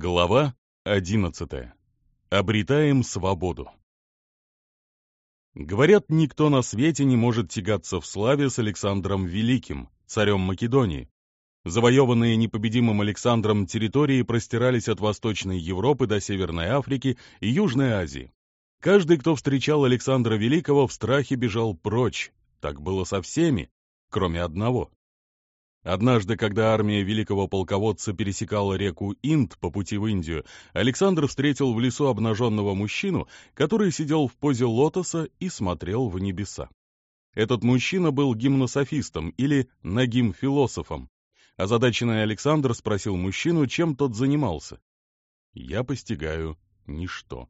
Глава 11. Обретаем свободу. Говорят, никто на свете не может тягаться в славе с Александром Великим, царем Македонии. Завоеванные непобедимым Александром территории простирались от Восточной Европы до Северной Африки и Южной Азии. Каждый, кто встречал Александра Великого, в страхе бежал прочь. Так было со всеми, кроме одного. Однажды, когда армия великого полководца пересекала реку Инд по пути в Индию, Александр встретил в лесу обнаженного мужчину, который сидел в позе лотоса и смотрел в небеса. Этот мужчина был гимнософистом или нагим-философом. Озадаченный Александр спросил мужчину, чем тот занимался. «Я постигаю ничто.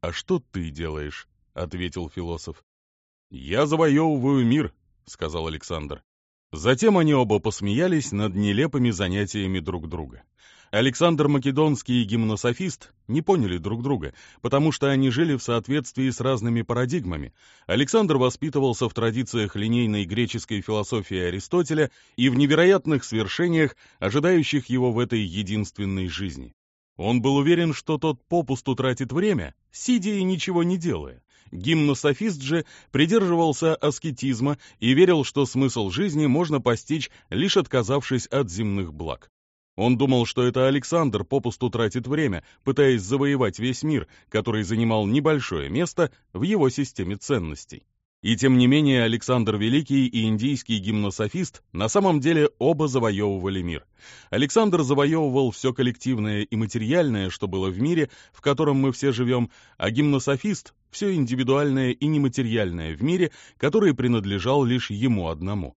А что ты делаешь?» — ответил философ. «Я завоевываю мир», — сказал Александр. Затем они оба посмеялись над нелепыми занятиями друг друга. Александр Македонский и гимнософист не поняли друг друга, потому что они жили в соответствии с разными парадигмами. Александр воспитывался в традициях линейной греческой философии Аристотеля и в невероятных свершениях, ожидающих его в этой единственной жизни. Он был уверен, что тот попусту тратит время, сидя и ничего не делая. Гимнософист же придерживался аскетизма и верил, что смысл жизни можно постичь, лишь отказавшись от земных благ. Он думал, что это Александр попусту тратит время, пытаясь завоевать весь мир, который занимал небольшое место в его системе ценностей. И тем не менее Александр Великий и индийский гимнософист на самом деле оба завоевывали мир. Александр завоевывал все коллективное и материальное, что было в мире, в котором мы все живем, а гимнософист — все индивидуальное и нематериальное в мире, который принадлежал лишь ему одному.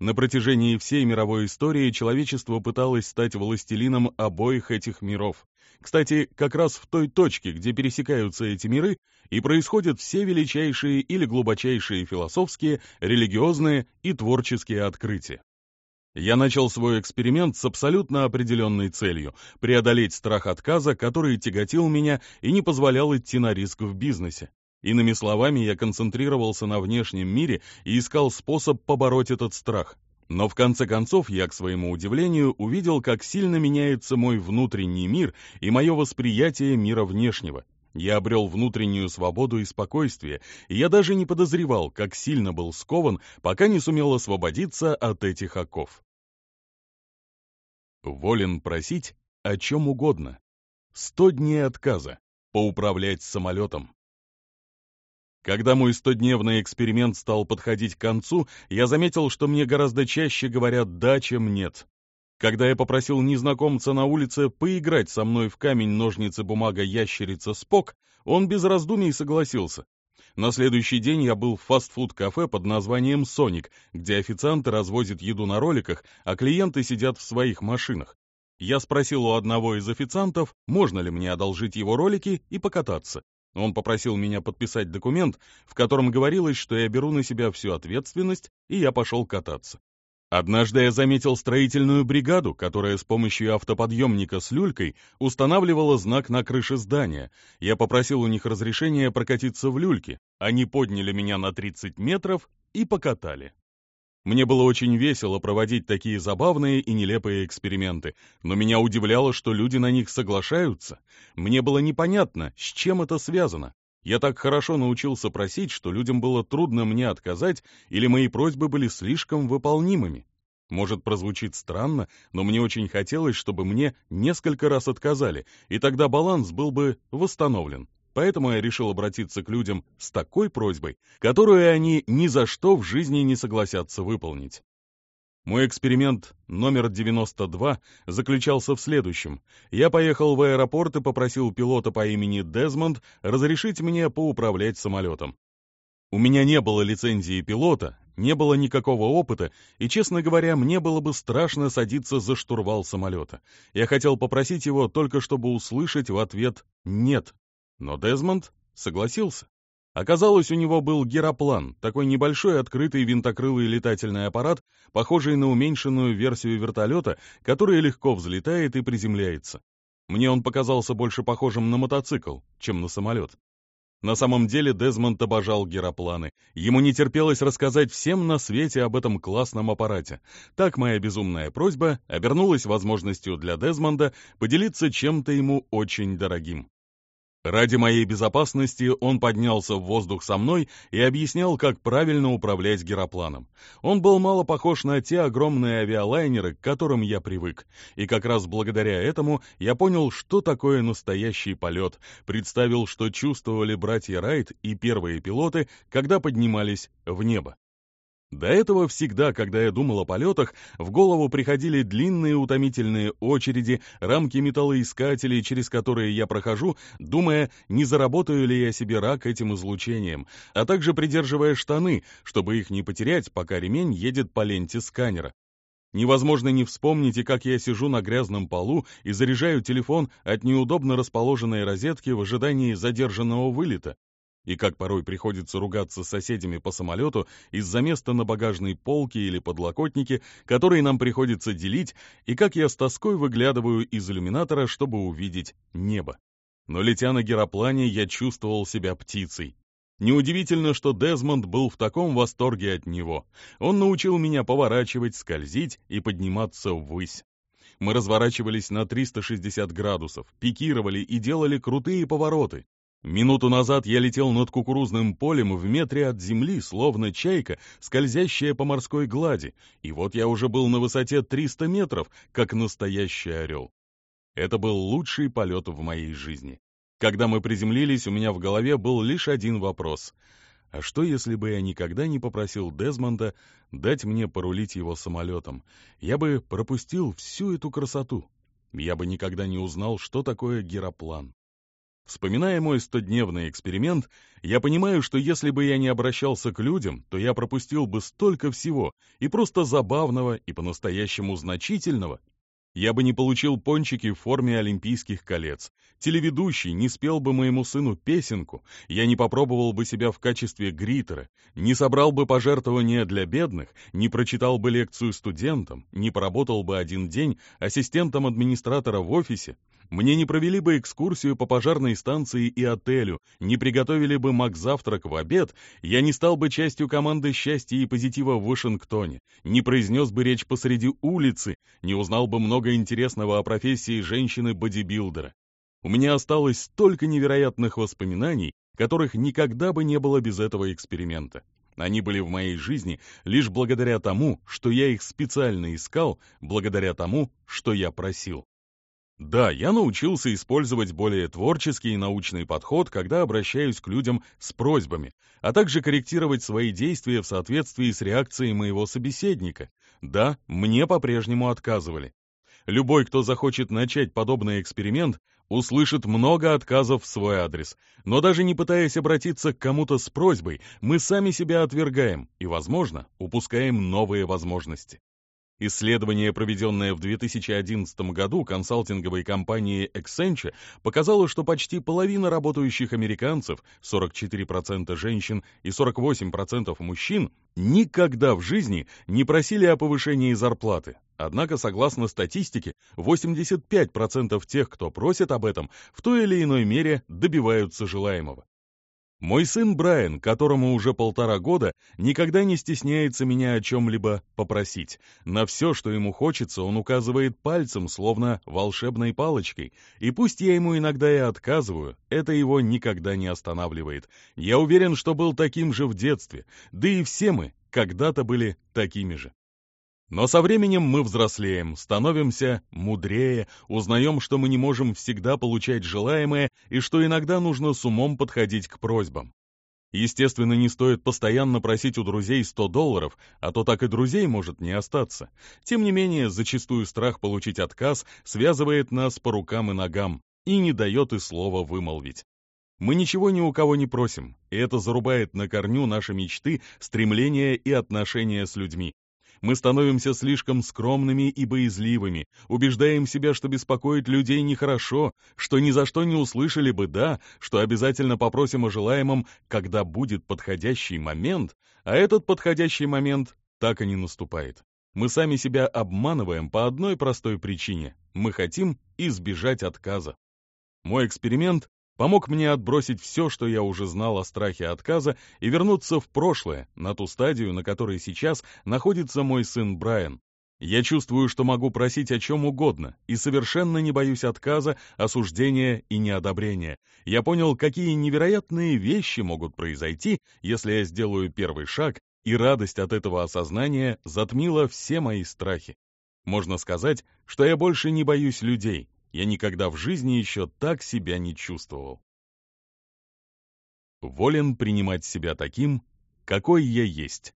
На протяжении всей мировой истории человечество пыталось стать властелином обоих этих миров. Кстати, как раз в той точке, где пересекаются эти миры, и происходят все величайшие или глубочайшие философские, религиозные и творческие открытия. Я начал свой эксперимент с абсолютно определенной целью – преодолеть страх отказа, который тяготил меня и не позволял идти на риск в бизнесе. Иными словами, я концентрировался на внешнем мире и искал способ побороть этот страх. Но в конце концов я, к своему удивлению, увидел, как сильно меняется мой внутренний мир и мое восприятие мира внешнего. Я обрел внутреннюю свободу и спокойствие, и я даже не подозревал, как сильно был скован, пока не сумел освободиться от этих оков. Волен просить о чем угодно. Сто дней отказа. Поуправлять самолетом. Когда мой стодневный эксперимент стал подходить к концу, я заметил, что мне гораздо чаще говорят «да», чем «нет». Когда я попросил незнакомца на улице поиграть со мной в камень, ножницы, бумага, ящерица, спок, он без раздумий согласился. На следующий день я был в фастфуд-кафе под названием «Соник», где официанты развозят еду на роликах, а клиенты сидят в своих машинах. Я спросил у одного из официантов, можно ли мне одолжить его ролики и покататься. Он попросил меня подписать документ, в котором говорилось, что я беру на себя всю ответственность, и я пошел кататься. Однажды я заметил строительную бригаду, которая с помощью автоподъемника с люлькой устанавливала знак на крыше здания. Я попросил у них разрешения прокатиться в люльке. Они подняли меня на 30 метров и покатали. Мне было очень весело проводить такие забавные и нелепые эксперименты, но меня удивляло, что люди на них соглашаются. Мне было непонятно, с чем это связано. Я так хорошо научился просить, что людям было трудно мне отказать, или мои просьбы были слишком выполнимыми. Может, прозвучит странно, но мне очень хотелось, чтобы мне несколько раз отказали, и тогда баланс был бы восстановлен. Поэтому я решил обратиться к людям с такой просьбой, которую они ни за что в жизни не согласятся выполнить. Мой эксперимент номер 92 заключался в следующем. Я поехал в аэропорт и попросил пилота по имени Дезмонд разрешить мне поуправлять самолетом. У меня не было лицензии пилота, не было никакого опыта, и, честно говоря, мне было бы страшно садиться за штурвал самолета. Я хотел попросить его только чтобы услышать в ответ «нет». Но Дезмонд согласился. Оказалось, у него был героплан, такой небольшой открытый винтокрылый летательный аппарат, похожий на уменьшенную версию вертолета, который легко взлетает и приземляется. Мне он показался больше похожим на мотоцикл, чем на самолет. На самом деле Дезмонд обожал геропланы. Ему не терпелось рассказать всем на свете об этом классном аппарате. Так моя безумная просьба обернулась возможностью для Дезмонда поделиться чем-то ему очень дорогим. Ради моей безопасности он поднялся в воздух со мной и объяснял, как правильно управлять геропланом. Он был мало похож на те огромные авиалайнеры, к которым я привык. И как раз благодаря этому я понял, что такое настоящий полет, представил, что чувствовали братья Райт и первые пилоты, когда поднимались в небо. До этого всегда, когда я думал о полетах, в голову приходили длинные утомительные очереди, рамки металлоискателей, через которые я прохожу, думая, не заработаю ли я себе рак этим излучением, а также придерживая штаны, чтобы их не потерять, пока ремень едет по ленте сканера. Невозможно не вспомнить, и как я сижу на грязном полу и заряжаю телефон от неудобно расположенной розетки в ожидании задержанного вылета и как порой приходится ругаться с соседями по самолету из-за места на багажной полке или подлокотнике, которые нам приходится делить, и как я с тоской выглядываю из иллюминатора, чтобы увидеть небо. Но летя на героплане, я чувствовал себя птицей. Неудивительно, что Дезмонд был в таком восторге от него. Он научил меня поворачивать, скользить и подниматься ввысь. Мы разворачивались на 360 градусов, пикировали и делали крутые повороты. Минуту назад я летел над кукурузным полем в метре от земли, словно чайка, скользящая по морской глади, и вот я уже был на высоте 300 метров, как настоящий орел. Это был лучший полет в моей жизни. Когда мы приземлились, у меня в голове был лишь один вопрос. А что, если бы я никогда не попросил Дезмонда дать мне порулить его самолетом? Я бы пропустил всю эту красоту. Я бы никогда не узнал, что такое героплан. Вспоминая мой стодневный эксперимент, я понимаю, что если бы я не обращался к людям, то я пропустил бы столько всего, и просто забавного, и по-настоящему значительного. Я бы не получил пончики в форме олимпийских колец, телеведущий не спел бы моему сыну песенку, я не попробовал бы себя в качестве гритера, не собрал бы пожертвования для бедных, не прочитал бы лекцию студентам, не поработал бы один день ассистентом администратора в офисе, мне не провели бы экскурсию по пожарной станции и отелю, не приготовили бы мак-завтрак в обед, я не стал бы частью команды счастья и позитива в Вашингтоне, не произнес бы речь посреди улицы, не узнал бы много интересного о профессии женщины-бодибилдера. У меня осталось столько невероятных воспоминаний, которых никогда бы не было без этого эксперимента. Они были в моей жизни лишь благодаря тому, что я их специально искал, благодаря тому, что я просил. Да, я научился использовать более творческий и научный подход, когда обращаюсь к людям с просьбами, а также корректировать свои действия в соответствии с реакцией моего собеседника. Да, мне по-прежнему отказывали. Любой, кто захочет начать подобный эксперимент, услышит много отказов в свой адрес. Но даже не пытаясь обратиться к кому-то с просьбой, мы сами себя отвергаем и, возможно, упускаем новые возможности. Исследование, проведенное в 2011 году консалтинговой компанией Accenture, показало, что почти половина работающих американцев, 44% женщин и 48% мужчин, никогда в жизни не просили о повышении зарплаты. Однако, согласно статистике, 85% тех, кто просит об этом, в той или иной мере добиваются желаемого. Мой сын Брайан, которому уже полтора года, никогда не стесняется меня о чем-либо попросить. На все, что ему хочется, он указывает пальцем, словно волшебной палочкой. И пусть я ему иногда и отказываю, это его никогда не останавливает. Я уверен, что был таким же в детстве, да и все мы когда-то были такими же. Но со временем мы взрослеем, становимся мудрее, узнаем, что мы не можем всегда получать желаемое и что иногда нужно с умом подходить к просьбам. Естественно, не стоит постоянно просить у друзей 100 долларов, а то так и друзей может не остаться. Тем не менее, зачастую страх получить отказ связывает нас по рукам и ногам и не дает и слова вымолвить. Мы ничего ни у кого не просим, и это зарубает на корню наши мечты, стремления и отношения с людьми. Мы становимся слишком скромными и боязливыми, убеждаем себя, что беспокоить людей нехорошо, что ни за что не услышали бы «да», что обязательно попросим о желаемом, когда будет подходящий момент, а этот подходящий момент так и не наступает. Мы сами себя обманываем по одной простой причине. Мы хотим избежать отказа. Мой эксперимент помог мне отбросить все, что я уже знал о страхе отказа, и вернуться в прошлое, на ту стадию, на которой сейчас находится мой сын Брайан. Я чувствую, что могу просить о чем угодно, и совершенно не боюсь отказа, осуждения и неодобрения. Я понял, какие невероятные вещи могут произойти, если я сделаю первый шаг, и радость от этого осознания затмила все мои страхи. Можно сказать, что я больше не боюсь людей. Я никогда в жизни еще так себя не чувствовал. Волен принимать себя таким, какой я есть.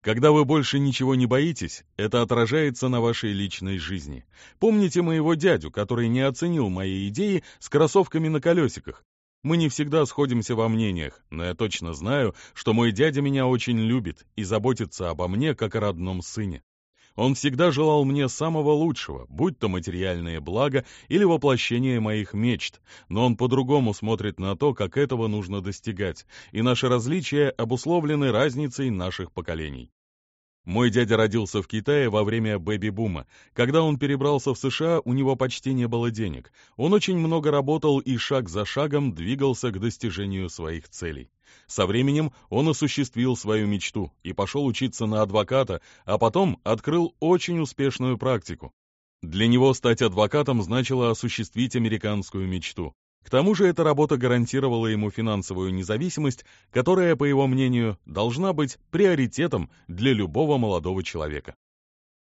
Когда вы больше ничего не боитесь, это отражается на вашей личной жизни. Помните моего дядю, который не оценил мои идеи с кроссовками на колесиках? Мы не всегда сходимся во мнениях, но я точно знаю, что мой дядя меня очень любит и заботится обо мне, как о родном сыне. Он всегда желал мне самого лучшего, будь то материальные блага или воплощение моих мечт, но он по-другому смотрит на то, как этого нужно достигать, и наши различия обусловлены разницей наших поколений. Мой дядя родился в Китае во время бэби-бума. Когда он перебрался в США, у него почти не было денег. Он очень много работал и шаг за шагом двигался к достижению своих целей. Со временем он осуществил свою мечту и пошел учиться на адвоката, а потом открыл очень успешную практику. Для него стать адвокатом значило осуществить американскую мечту. К тому же эта работа гарантировала ему финансовую независимость, которая, по его мнению, должна быть приоритетом для любого молодого человека.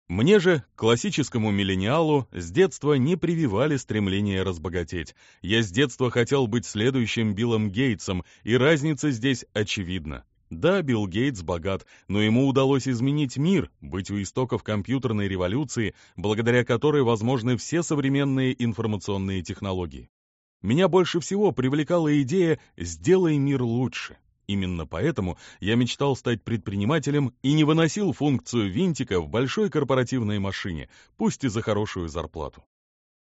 Мне же, классическому миллениалу, с детства не прививали стремление разбогатеть. Я с детства хотел быть следующим Биллом Гейтсом, и разница здесь очевидна. Да, Билл Гейтс богат, но ему удалось изменить мир, быть у истоков компьютерной революции, благодаря которой возможны все современные информационные технологии. Меня больше всего привлекала идея «сделай мир лучше». Именно поэтому я мечтал стать предпринимателем и не выносил функцию винтика в большой корпоративной машине, пусть и за хорошую зарплату.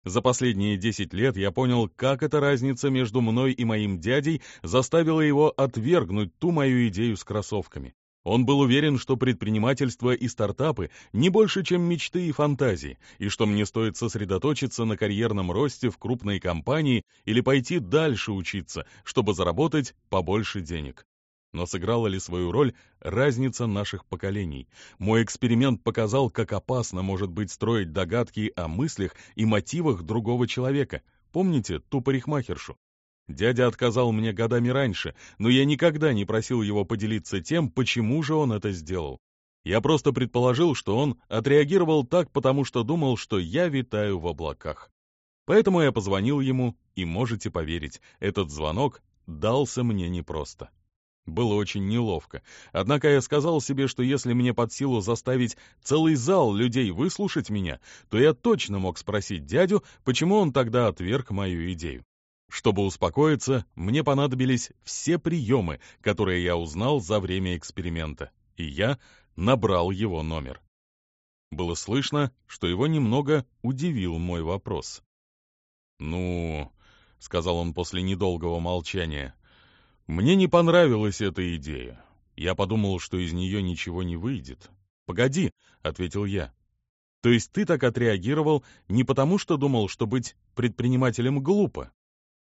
За последние 10 лет я понял, как эта разница между мной и моим дядей заставила его отвергнуть ту мою идею с кроссовками. Он был уверен, что предпринимательство и стартапы не больше, чем мечты и фантазии, и что мне стоит сосредоточиться на карьерном росте в крупной компании или пойти дальше учиться, чтобы заработать побольше денег. Но сыграла ли свою роль разница наших поколений? Мой эксперимент показал, как опасно может быть строить догадки о мыслях и мотивах другого человека. Помните ту парикмахершу? Дядя отказал мне годами раньше, но я никогда не просил его поделиться тем, почему же он это сделал. Я просто предположил, что он отреагировал так, потому что думал, что я витаю в облаках. Поэтому я позвонил ему, и можете поверить, этот звонок дался мне непросто. Было очень неловко. Однако я сказал себе, что если мне под силу заставить целый зал людей выслушать меня, то я точно мог спросить дядю, почему он тогда отверг мою идею. Чтобы успокоиться, мне понадобились все приемы, которые я узнал за время эксперимента, и я набрал его номер. Было слышно, что его немного удивил мой вопрос. «Ну...» — сказал он после недолгого молчания. «Мне не понравилась эта идея. Я подумал, что из нее ничего не выйдет. Погоди», — ответил я. «То есть ты так отреагировал не потому, что думал, что быть предпринимателем глупо?»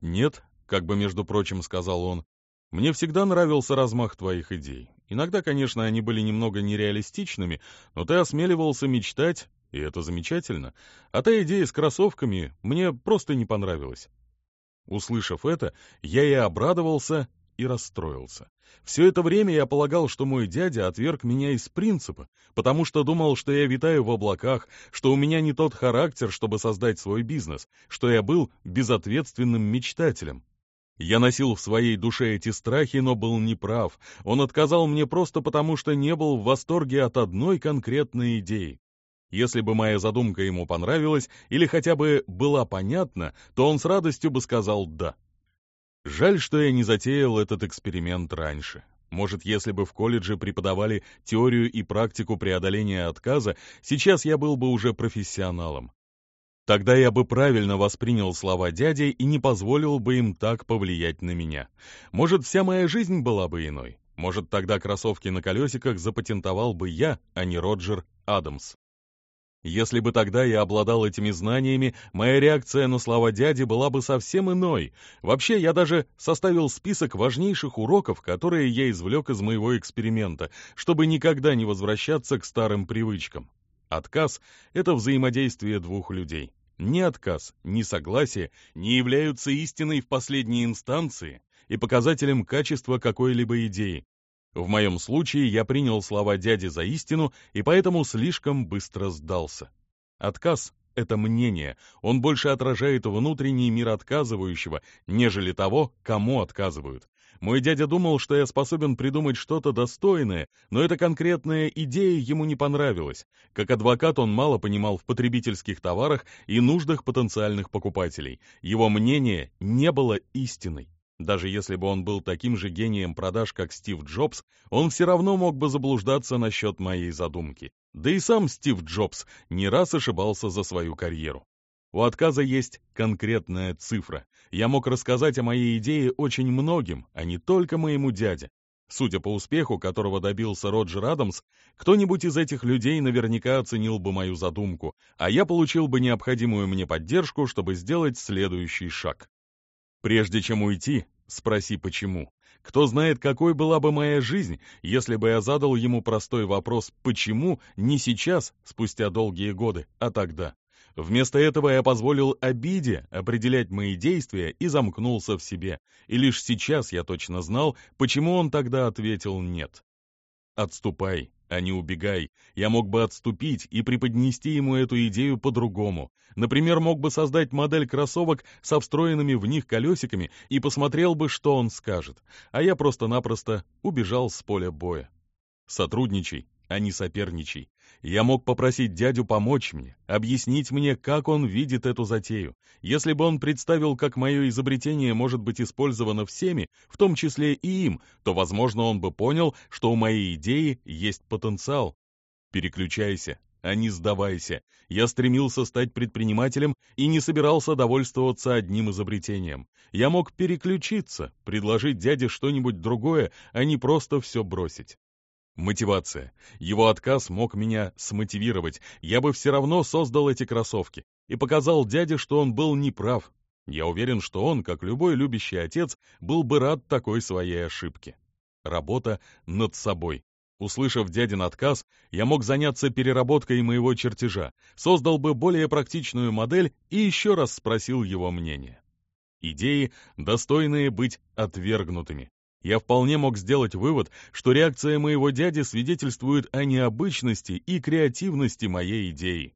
«Нет», — как бы между прочим сказал он, — «мне всегда нравился размах твоих идей. Иногда, конечно, они были немного нереалистичными, но ты осмеливался мечтать, и это замечательно. А та идея с кроссовками мне просто не понравилась». Услышав это, я и обрадовался, и расстроился. Все это время я полагал, что мой дядя отверг меня из принципа, потому что думал, что я витаю в облаках, что у меня не тот характер, чтобы создать свой бизнес, что я был безответственным мечтателем. Я носил в своей душе эти страхи, но был неправ. Он отказал мне просто потому, что не был в восторге от одной конкретной идеи. Если бы моя задумка ему понравилась или хотя бы была понятна, то он с радостью бы сказал «да». Жаль, что я не затеял этот эксперимент раньше. Может, если бы в колледже преподавали теорию и практику преодоления отказа, сейчас я был бы уже профессионалом. Тогда я бы правильно воспринял слова дяди и не позволил бы им так повлиять на меня. Может, вся моя жизнь была бы иной. Может, тогда кроссовки на колесиках запатентовал бы я, а не Роджер Адамс. Если бы тогда я обладал этими знаниями, моя реакция на слова дяди была бы совсем иной. Вообще, я даже составил список важнейших уроков, которые я извлек из моего эксперимента, чтобы никогда не возвращаться к старым привычкам. Отказ — это взаимодействие двух людей. Ни отказ, ни согласие не являются истиной в последней инстанции и показателем качества какой-либо идеи. В моем случае я принял слова дяди за истину и поэтому слишком быстро сдался. Отказ — это мнение, он больше отражает внутренний мир отказывающего, нежели того, кому отказывают. Мой дядя думал, что я способен придумать что-то достойное, но эта конкретная идея ему не понравилась. Как адвокат он мало понимал в потребительских товарах и нуждах потенциальных покупателей. Его мнение не было истиной. Даже если бы он был таким же гением продаж, как Стив Джобс, он все равно мог бы заблуждаться насчет моей задумки. Да и сам Стив Джобс не раз ошибался за свою карьеру. У отказа есть конкретная цифра. Я мог рассказать о моей идее очень многим, а не только моему дяде. Судя по успеху, которого добился Роджер Адамс, кто-нибудь из этих людей наверняка оценил бы мою задумку, а я получил бы необходимую мне поддержку, чтобы сделать следующий шаг. Прежде чем уйти, спроси почему. Кто знает, какой была бы моя жизнь, если бы я задал ему простой вопрос «почему» не сейчас, спустя долгие годы, а тогда. Вместо этого я позволил обиде определять мои действия и замкнулся в себе. И лишь сейчас я точно знал, почему он тогда ответил «нет». «Отступай, а не убегай. Я мог бы отступить и преподнести ему эту идею по-другому. Например, мог бы создать модель кроссовок со встроенными в них колесиками и посмотрел бы, что он скажет. А я просто-напросто убежал с поля боя. Сотрудничай, а не соперничай. Я мог попросить дядю помочь мне, объяснить мне, как он видит эту затею. Если бы он представил, как мое изобретение может быть использовано всеми, в том числе и им, то, возможно, он бы понял, что у моей идеи есть потенциал. Переключайся, а не сдавайся. Я стремился стать предпринимателем и не собирался довольствоваться одним изобретением. Я мог переключиться, предложить дяде что-нибудь другое, а не просто все бросить. Мотивация. Его отказ мог меня смотивировать. Я бы все равно создал эти кроссовки и показал дяде, что он был неправ. Я уверен, что он, как любой любящий отец, был бы рад такой своей ошибке. Работа над собой. Услышав дядин отказ, я мог заняться переработкой моего чертежа, создал бы более практичную модель и еще раз спросил его мнение. Идеи, достойные быть отвергнутыми. Я вполне мог сделать вывод, что реакция моего дяди свидетельствует о необычности и креативности моей идеи.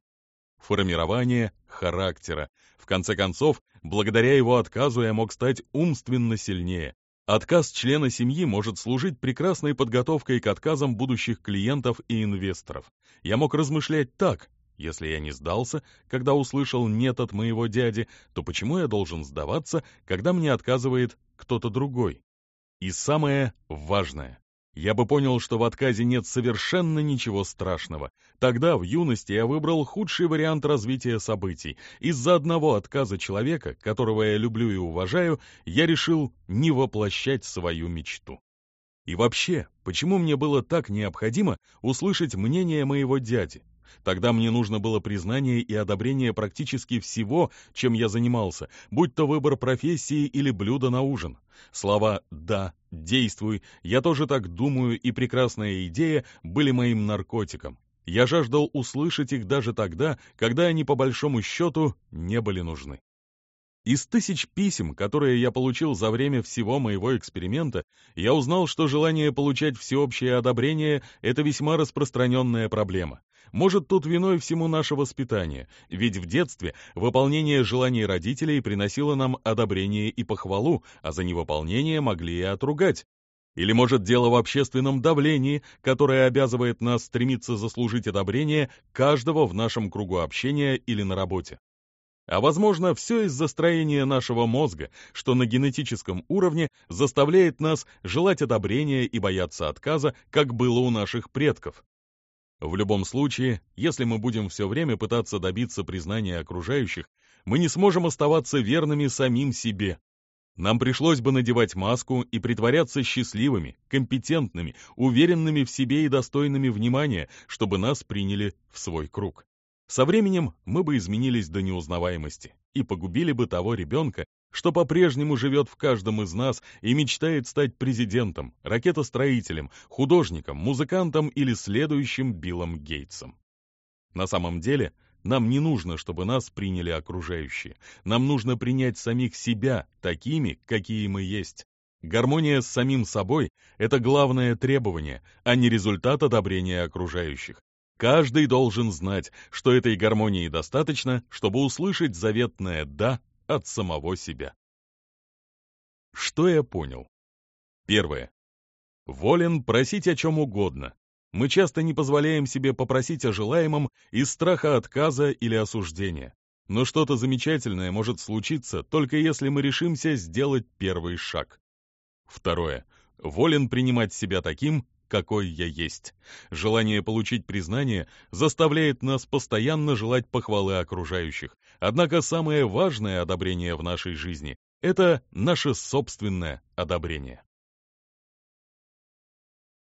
Формирование характера. В конце концов, благодаря его отказу я мог стать умственно сильнее. Отказ члена семьи может служить прекрасной подготовкой к отказам будущих клиентов и инвесторов. Я мог размышлять так, если я не сдался, когда услышал «нет» от моего дяди, то почему я должен сдаваться, когда мне отказывает кто-то другой? И самое важное. Я бы понял, что в отказе нет совершенно ничего страшного. Тогда, в юности, я выбрал худший вариант развития событий. Из-за одного отказа человека, которого я люблю и уважаю, я решил не воплощать свою мечту. И вообще, почему мне было так необходимо услышать мнение моего дяди? Тогда мне нужно было признание и одобрение практически всего, чем я занимался, будь то выбор профессии или блюдо на ужин. Слова «да», «действуй», «я тоже так думаю» и «прекрасная идея» были моим наркотиком. Я жаждал услышать их даже тогда, когда они по большому счету не были нужны. Из тысяч писем, которые я получил за время всего моего эксперимента, я узнал, что желание получать всеобщее одобрение – это весьма распространенная проблема. Может, тут виной всему наше воспитание, ведь в детстве выполнение желаний родителей приносило нам одобрение и похвалу, а за невыполнение могли и отругать. Или, может, дело в общественном давлении, которое обязывает нас стремиться заслужить одобрение каждого в нашем кругу общения или на работе. А возможно, все из-за строения нашего мозга, что на генетическом уровне заставляет нас желать одобрения и бояться отказа, как было у наших предков. В любом случае, если мы будем все время пытаться добиться признания окружающих, мы не сможем оставаться верными самим себе. Нам пришлось бы надевать маску и притворяться счастливыми, компетентными, уверенными в себе и достойными внимания, чтобы нас приняли в свой круг. Со временем мы бы изменились до неузнаваемости и погубили бы того ребенка, что по-прежнему живет в каждом из нас и мечтает стать президентом, ракетостроителем, художником, музыкантом или следующим Биллом Гейтсом. На самом деле, нам не нужно, чтобы нас приняли окружающие. Нам нужно принять самих себя такими, какие мы есть. Гармония с самим собой – это главное требование, а не результат одобрения окружающих. Каждый должен знать, что этой гармонии достаточно, чтобы услышать заветное «да» от самого себя. Что я понял? Первое. Волен просить о чем угодно. Мы часто не позволяем себе попросить о желаемом из страха отказа или осуждения. Но что-то замечательное может случиться, только если мы решимся сделать первый шаг. Второе. Волен принимать себя таким, какой я есть. Желание получить признание заставляет нас постоянно желать похвалы окружающих. Однако самое важное одобрение в нашей жизни – это наше собственное одобрение.